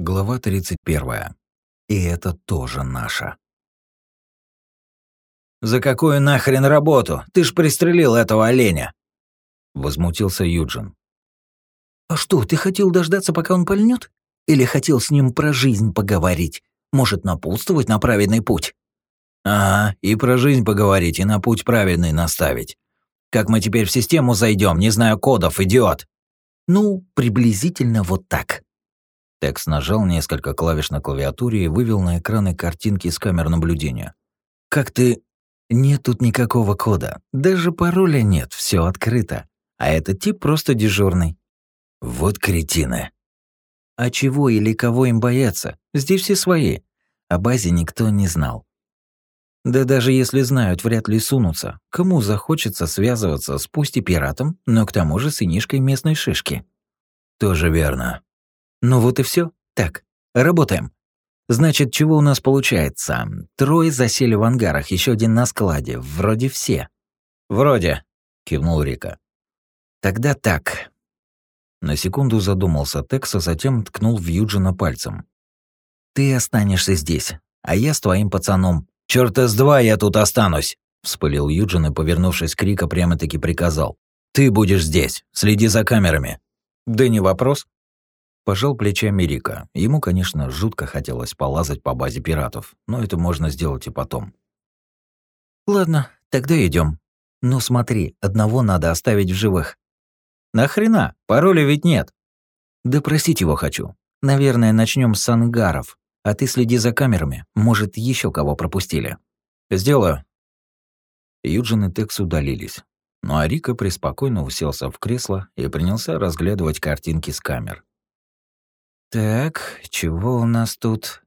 Глава 31. И это тоже наша. «За какую нахрен работу? Ты ж пристрелил этого оленя!» Возмутился Юджин. «А что, ты хотел дождаться, пока он пальнет? Или хотел с ним про жизнь поговорить? Может, напутствовать на праведный путь?» «Ага, и про жизнь поговорить, и на путь праведный наставить. Как мы теперь в систему зайдем, не знаю кодов, идиот!» «Ну, приблизительно вот так», Текс нажал несколько клавиш на клавиатуре и вывел на экраны картинки с камер наблюдения. «Как ты...» «Нет тут никакого кода. Даже пароля нет, все открыто. А этот тип просто дежурный». «Вот кретины». «А чего или кого им бояться? Здесь все свои. О базе никто не знал. Да даже если знают, вряд ли сунутся. Кому захочется связываться с пусть и пиратом, но к тому же сынишкой местной шишки?» «Тоже верно», ну вот и все. Так, работаем. Значит, чего у нас получается? Трое засели в ангарах, еще один на складе. Вроде все. Вроде, кивнул Рика. Тогда так. На секунду задумался Текс, а затем ткнул в Юджина пальцем. Ты останешься здесь, а я с твоим пацаном. Чёрта с два я тут останусь, вспылил Юджин и, повернувшись к Рика, прямо-таки приказал. Ты будешь здесь, следи за камерами. Да не вопрос. Пожал плечами Рика. Ему, конечно, жутко хотелось полазать по базе пиратов, но это можно сделать и потом. «Ладно, тогда идем. Ну смотри, одного надо оставить в живых». «Нахрена? Пароля ведь нет». «Допросить его хочу. Наверное, начнем с ангаров. А ты следи за камерами. Может, еще кого пропустили». «Сделаю». Юджин и Текс удалились. Ну а Рика преспокойно уселся в кресло и принялся разглядывать картинки с камер. Так, чего у нас тут?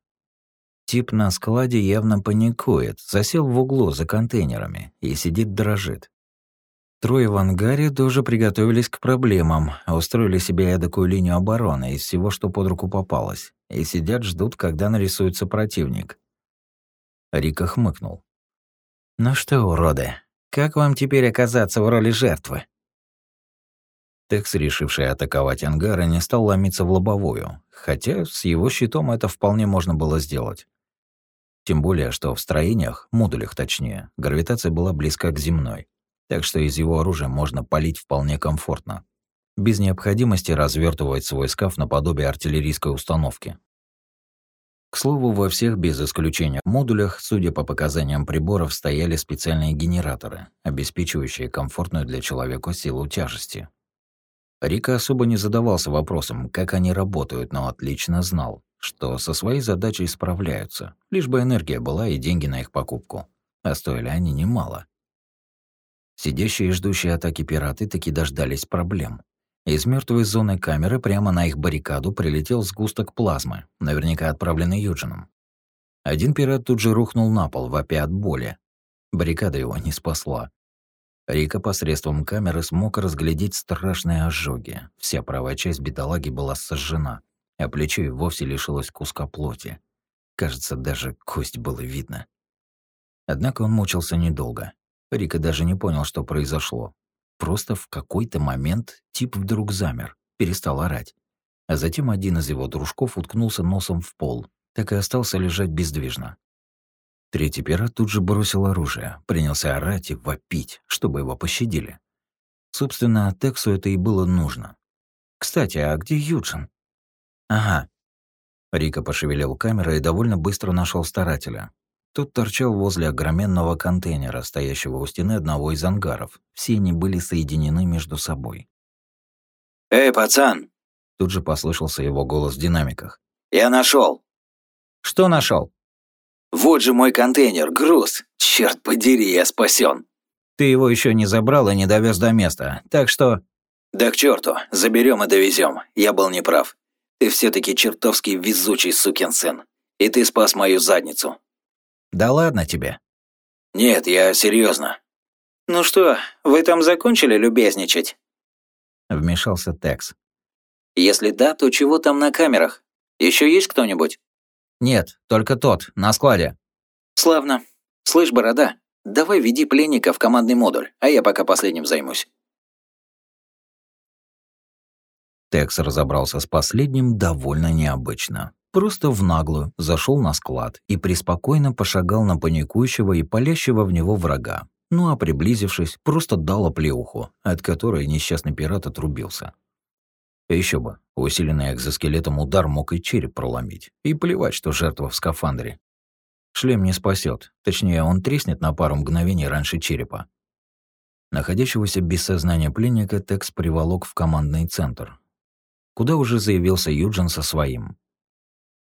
Тип на складе явно паникует, засел в углу за контейнерами и сидит дрожит. Трое в ангаре тоже приготовились к проблемам, устроили себе эдакую линию обороны из всего, что под руку попалось, и сидят ждут, когда нарисуется противник. Рика хмыкнул. «Ну что, уроды, как вам теперь оказаться в роли жертвы?» Текс, решивший атаковать ангары, не стал ломиться в лобовую, хотя с его щитом это вполне можно было сделать. Тем более, что в строениях, модулях точнее, гравитация была близка к земной, так что из его оружия можно палить вполне комфортно, без необходимости развертывать свой скаф наподобие артиллерийской установки. К слову, во всех без исключения модулях, судя по показаниям приборов, стояли специальные генераторы, обеспечивающие комфортную для человека силу тяжести. Рика особо не задавался вопросом, как они работают, но отлично знал, что со своей задачей справляются, лишь бы энергия была и деньги на их покупку. А стоили они немало. Сидящие и ждущие атаки пираты таки дождались проблем. Из мертвой зоны камеры прямо на их баррикаду прилетел сгусток плазмы, наверняка отправленный Юджином. Один пират тут же рухнул на пол, вопя от боли. Баррикада его не спасла. Рика посредством камеры смог разглядеть страшные ожоги. Вся правая часть бедолаги была сожжена, а плечо и вовсе лишилось куска плоти. Кажется, даже кость было видно. Однако он мучился недолго. Рика даже не понял, что произошло. Просто в какой-то момент тип вдруг замер, перестал орать. А затем один из его дружков уткнулся носом в пол, так и остался лежать бездвижно. Третий пират тут же бросил оружие, принялся орать и вопить, чтобы его пощадили. Собственно, Тексу это и было нужно. «Кстати, а где Юджин?» «Ага». Рика пошевелил камерой и довольно быстро нашел старателя. Тот торчал возле огроменного контейнера, стоящего у стены одного из ангаров. Все они были соединены между собой. «Эй, пацан!» Тут же послышался его голос в динамиках. «Я нашел. «Что нашел? Вот же мой контейнер, груз. Черт подери, я спасен. Ты его еще не забрал и не довез до места, так что... Да к черту, заберем и довезем. Я был неправ. Ты все-таки чертовски везучий сукин сын. И ты спас мою задницу. Да ладно тебе. Нет, я серьезно. Ну что, вы там закончили любезничать? Вмешался Текс. Если да, то чего там на камерах? Еще есть кто-нибудь? «Нет, только тот, на складе». «Славно. Слышь, Борода, давай веди пленника в командный модуль, а я пока последним займусь». Текс разобрался с последним довольно необычно. просто в наглую зашел на склад и преспокойно пошагал на паникующего и палящего в него врага. Ну а приблизившись, просто дал оплеуху, от которой несчастный пират отрубился. Еще бы, усиленный экзоскелетом удар мог и череп проломить. И плевать, что жертва в скафандре. Шлем не спасет, точнее, он треснет на пару мгновений раньше черепа. Находящегося без сознания пленника Текс приволок в командный центр, куда уже заявился Юджин со своим.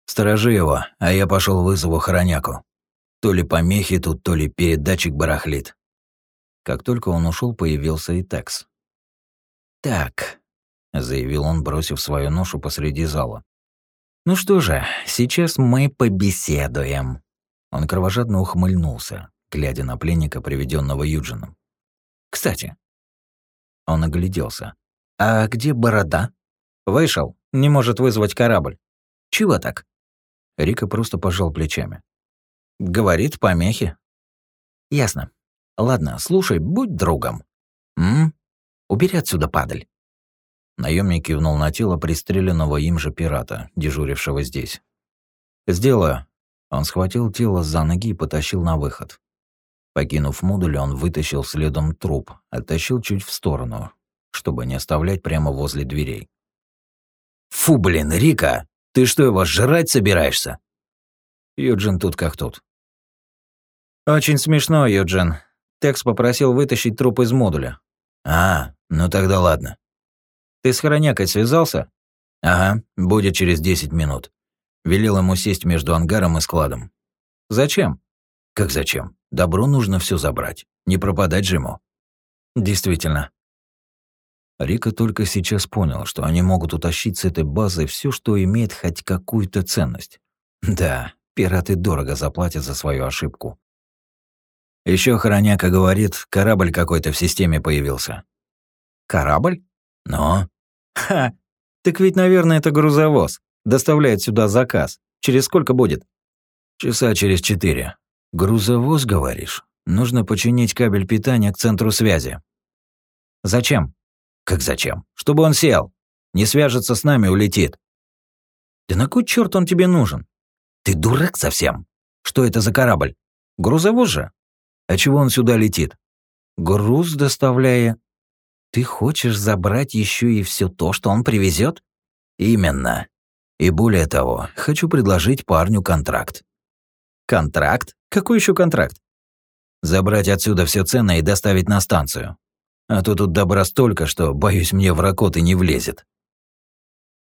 «Сторожи его, а я пошел вызову хороняку. То ли помехи тут, то ли передатчик барахлит». Как только он ушел, появился и Текс. «Так», — заявил он, бросив свою ношу посреди зала. «Ну что же, сейчас мы побеседуем». Он кровожадно ухмыльнулся, глядя на пленника, приведенного Юджином. «Кстати». Он огляделся. «А где борода?» «Вышел. Не может вызвать корабль». «Чего так?» Рика просто пожал плечами. «Говорит, помехи». «Ясно. Ладно, слушай, будь другом. М? Убери отсюда, падаль». Наемник кивнул на тело пристреленного им же пирата, дежурившего здесь. «Сделаю». Он схватил тело за ноги и потащил на выход. Покинув модуль, он вытащил следом труп, оттащил чуть в сторону, чтобы не оставлять прямо возле дверей. «Фу, блин, Рика, ты что, его жрать собираешься?» Юджин тут как тут. «Очень смешно, Юджин. Текс попросил вытащить труп из модуля». «А, ну тогда ладно». «Ты с Хоронякой связался?» «Ага, будет через 10 минут». Велел ему сесть между ангаром и складом. «Зачем?» «Как зачем? Добро нужно все забрать. Не пропадать же ему». «Действительно». Рика только сейчас понял, что они могут утащить с этой базы все, что имеет хоть какую-то ценность. Да, пираты дорого заплатят за свою ошибку. Еще Хороняка говорит, корабль какой-то в системе появился. Корабль? Но. Ха! Так ведь, наверное, это грузовоз. Доставляет сюда заказ. Через сколько будет? Часа через четыре. Грузовоз, говоришь? Нужно починить кабель питания к центру связи. Зачем? Как зачем? Чтобы он сел. Не свяжется с нами, улетит. Да на кой черт он тебе нужен? Ты дурак совсем? Что это за корабль? Грузовоз же. А чего он сюда летит? Груз доставляя. Ты хочешь забрать еще и все то, что он привезет? Именно. И более того, хочу предложить парню контракт. Контракт? Какой еще контракт? Забрать отсюда все ценное и доставить на станцию. А то тут добра столько, что, боюсь, мне в ракоты не влезет.